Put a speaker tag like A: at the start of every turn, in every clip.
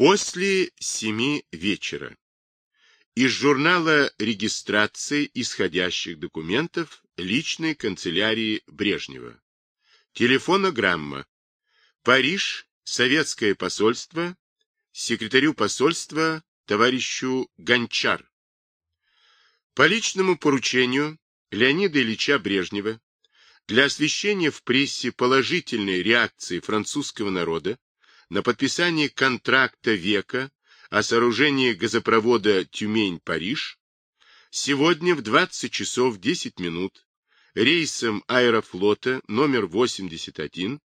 A: После семи вечера. Из журнала регистрации исходящих документов личной канцелярии Брежнева. Телефонограмма. Париж, советское посольство, секретарю посольства товарищу Гончар. По личному поручению Леонида Ильича Брежнева для освещения в прессе положительной реакции французского народа на подписание контракта века о сооружении газопровода Тюмень-Париж сегодня в 20 часов 10 минут рейсом аэрофлота номер 81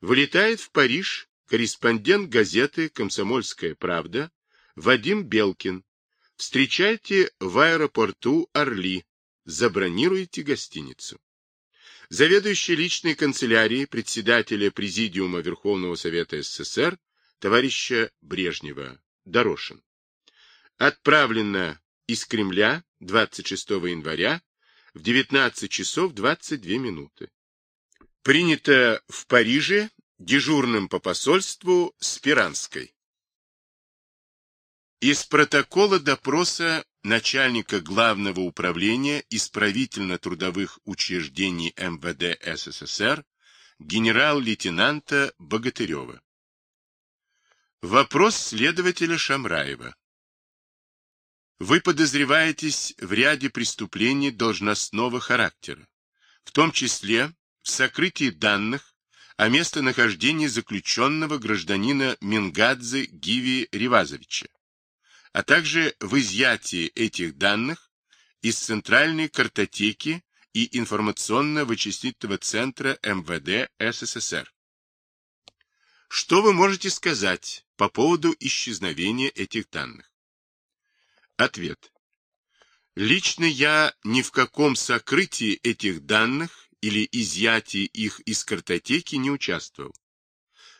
A: вылетает в Париж корреспондент газеты «Комсомольская правда» Вадим Белкин. Встречайте в аэропорту Орли. Забронируйте гостиницу. Заведующий личной канцелярией председателя Президиума Верховного Совета СССР товарища Брежнева Дорошин. Отправлено из Кремля 26 января в 19 часов 22 минуты. Принято в Париже дежурным по посольству Спиранской. Из протокола допроса начальника Главного управления исправительно-трудовых учреждений МВД СССР генерал-лейтенанта Богатырева. Вопрос следователя Шамраева. Вы подозреваетесь в ряде преступлений должностного характера, в том числе в сокрытии данных о местонахождении заключенного гражданина Мингадзе Гиви Ривазовича, а также в изъятии этих данных из Центральной картотеки и информационно-вычислительного центра МВД СССР. Что вы можете сказать по поводу исчезновения этих данных? Ответ. Лично я ни в каком сокрытии этих данных или изъятии их из картотеки не участвовал.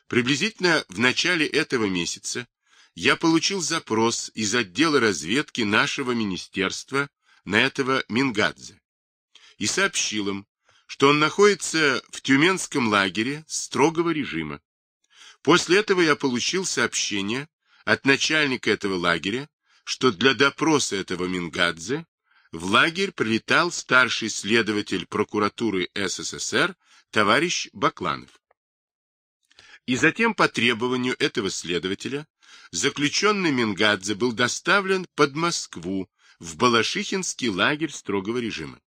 A: Приблизительно в начале этого месяца я получил запрос из отдела разведки нашего министерства на этого Мингадзе и сообщил им, что он находится в тюменском лагере строгого режима. После этого я получил сообщение от начальника этого лагеря, что для допроса этого Мингадзе в лагерь прилетал старший следователь прокуратуры СССР товарищ Бакланов. И затем по требованию этого следователя заключенный Мингадзе был доставлен под Москву в Балашихинский лагерь строгого режима.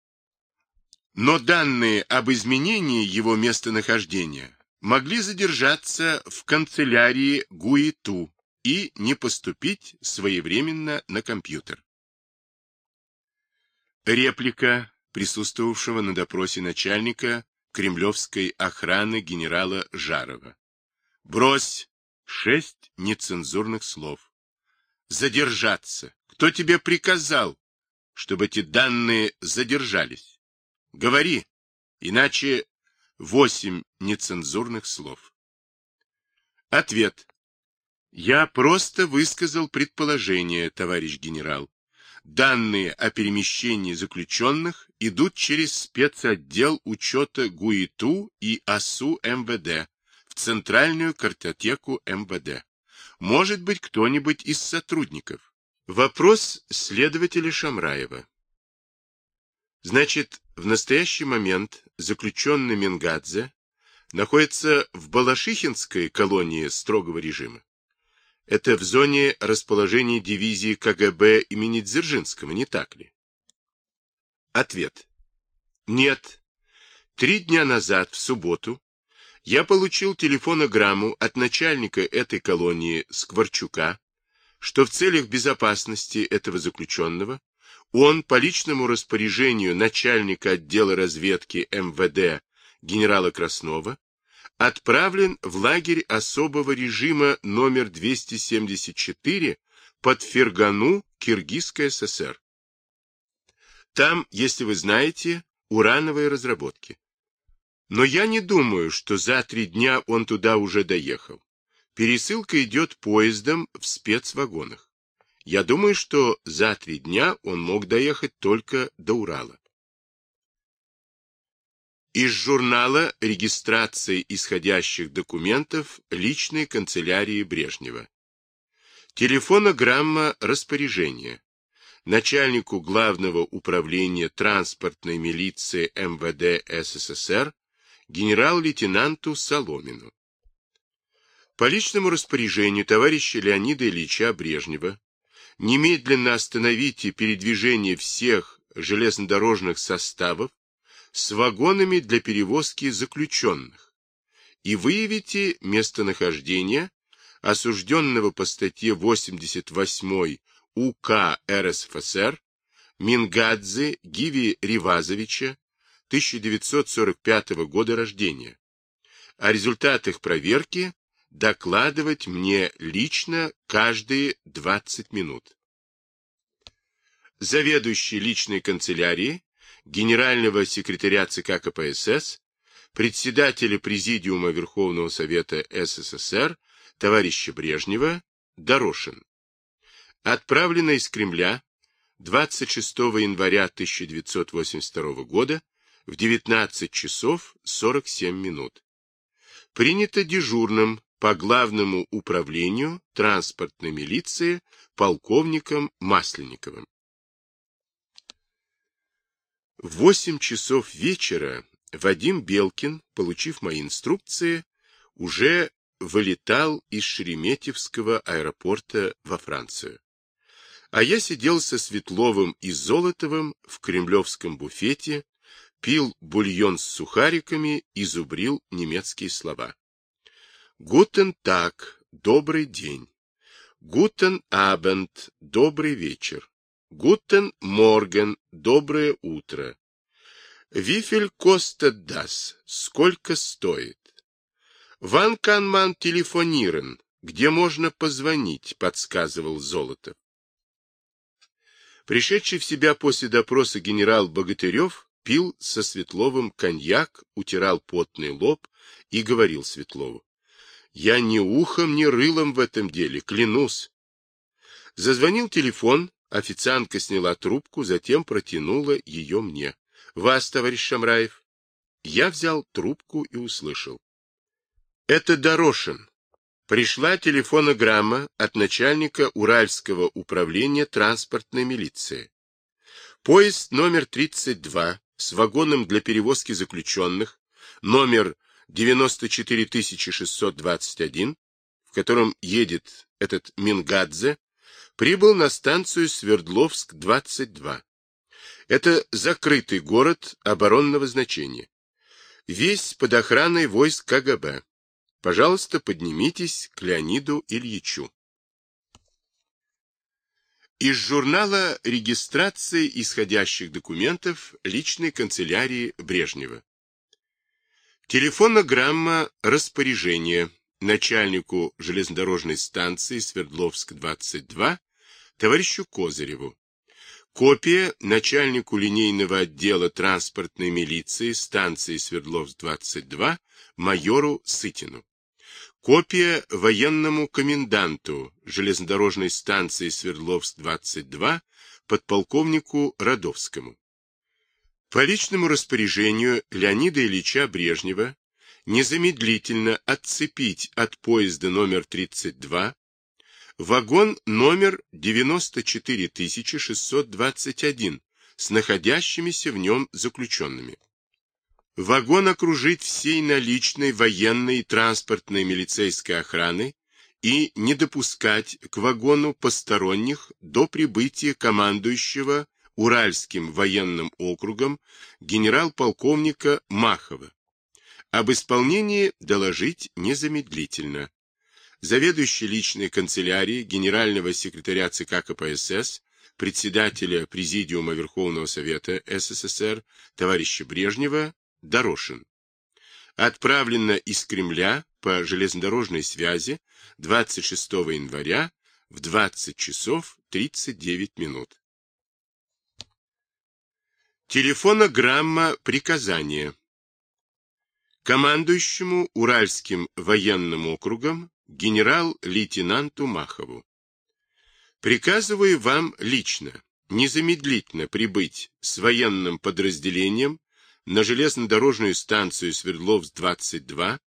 A: Но данные об изменении его местонахождения могли задержаться в канцелярии ГУИТУ и не поступить своевременно на компьютер. Реплика присутствовавшего на допросе начальника кремлевской охраны генерала Жарова. Брось шесть нецензурных слов. Задержаться. Кто тебе приказал, чтобы эти данные задержались? Говори, иначе восемь нецензурных слов. Ответ. Я просто высказал предположение, товарищ генерал. Данные о перемещении заключенных идут через спецотдел учета ГУИТУ и АСУ МВД Центральную картотеку МВД. Может быть, кто-нибудь из сотрудников. Вопрос следователя Шамраева. Значит, в настоящий момент заключенный Мингадзе находится в Балашихинской колонии строгого режима. Это в зоне расположения дивизии КГБ имени Дзержинского, не так ли? Ответ. Нет. Три дня назад, в субботу, я получил телефонограмму от начальника этой колонии Скворчука, что в целях безопасности этого заключенного он по личному распоряжению начальника отдела разведки МВД генерала Краснова отправлен в лагерь особого режима номер 274 под Фергану, Киргизская ССР. Там, если вы знаете, урановые разработки. Но я не думаю, что за три дня он туда уже доехал. Пересылка идет поездом в спецвагонах. Я думаю, что за три дня он мог доехать только до Урала. Из журнала регистрации исходящих документов личной канцелярии Брежнева. Телефонограмма распоряжения. Начальнику Главного управления транспортной милиции МВД СССР генерал-лейтенанту Соломину. По личному распоряжению товарища Леонида Ильича Брежнева немедленно остановите передвижение всех железнодорожных составов с вагонами для перевозки заключенных и выявите местонахождение осужденного по статье 88 УК РСФСР Мингадзе Гиви Ривазовича 1945 года рождения. О результатах проверки докладывать мне лично каждые 20 минут. Заведующий личной канцелярии генерального секретаря ЦК КПСС, председателя Президиума Верховного Совета СССР товарища Брежнева Дорошин. Отправлено из Кремля 26 января 1982 года в 19 часов 47 минут. Принято дежурным по главному управлению транспортной милиции полковником Масленниковым. В 8 часов вечера Вадим Белкин, получив мои инструкции, уже вылетал из Шереметьевского аэропорта во Францию. А я сидел со Светловым и Золотовым в кремлевском буфете, пил бульон с сухариками и зубрил немецкие слова. «Гутен так, добрый день. Guten Abend, добрый вечер. Guten Morgen, доброе утро. Wieviel kostet das, сколько стоит? Wann kann man telefonieren, где можно позвонить, подсказывал Золотов. Пришедший в себя после допроса генерал Богатырев пил со Светловым коньяк, утирал потный лоб и говорил Светлову. Я ни ухом, ни рылом в этом деле, клянусь. Зазвонил телефон, официантка сняла трубку, затем протянула ее мне. Вас, товарищ Шамраев. Я взял трубку и услышал. Это Дорошин. Пришла телефонограмма от начальника Уральского управления транспортной милиции. Поезд номер 32 с вагоном для перевозки заключенных, номер 94621, в котором едет этот Мингадзе, прибыл на станцию Свердловск-22. Это закрытый город оборонного значения. Весь под охраной войск КГБ. Пожалуйста, поднимитесь к Леониду Ильичу. Из журнала регистрации исходящих документов личной канцелярии Брежнева. Телефонограмма распоряжения начальнику железнодорожной станции Свердловск-22 товарищу Козыреву. Копия начальнику линейного отдела транспортной милиции станции Свердловск-22 майору Сытину. Копия военному коменданту железнодорожной станции Свердловск-22 подполковнику Родовскому. По личному распоряжению Леонида Ильича Брежнева незамедлительно отцепить от поезда номер 32 вагон номер 94621 с находящимися в нем заключенными. Вагон окружить всей наличной военной транспортной милицейской охраны и не допускать к вагону посторонних до прибытия командующего Уральским военным округом генерал-полковника Махова. Об исполнении доложить незамедлительно. Заведующий личной канцелярией генерального секретаря ЦК КПСС, председателя Президиума Верховного Совета СССР товарища Брежнева Дорошин. Отправлено из Кремля по железнодорожной связи 26 января в 20 часов 39 минут. Телефонограмма приказания. Командующему Уральским военным округом генерал-лейтенанту Махову. Приказываю вам лично, незамедлительно прибыть с военным подразделением на железнодорожную станцию Свердловск-22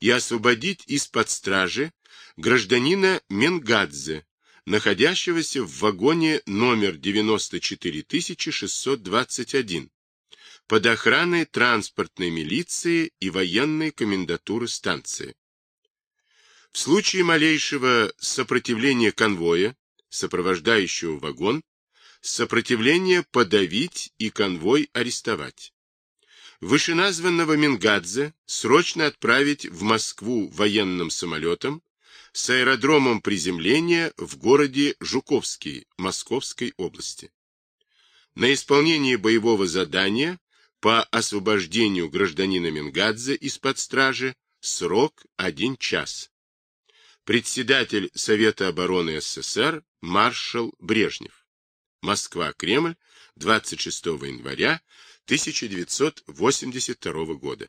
A: и освободить из-под стражи гражданина Менгадзе, находящегося в вагоне номер 94621 под охраной транспортной милиции и военной комендатуры станции. В случае малейшего сопротивления конвоя, сопровождающего вагон, сопротивление подавить и конвой арестовать. Вышеназванного Мингадзе срочно отправить в Москву военным самолетом с аэродромом приземления в городе Жуковский Московской области. На исполнение боевого задания по освобождению гражданина Мингадзе из-под стражи срок один час. Председатель Совета обороны СССР маршал Брежнев. Москва, Кремль, 26 января 1982 года.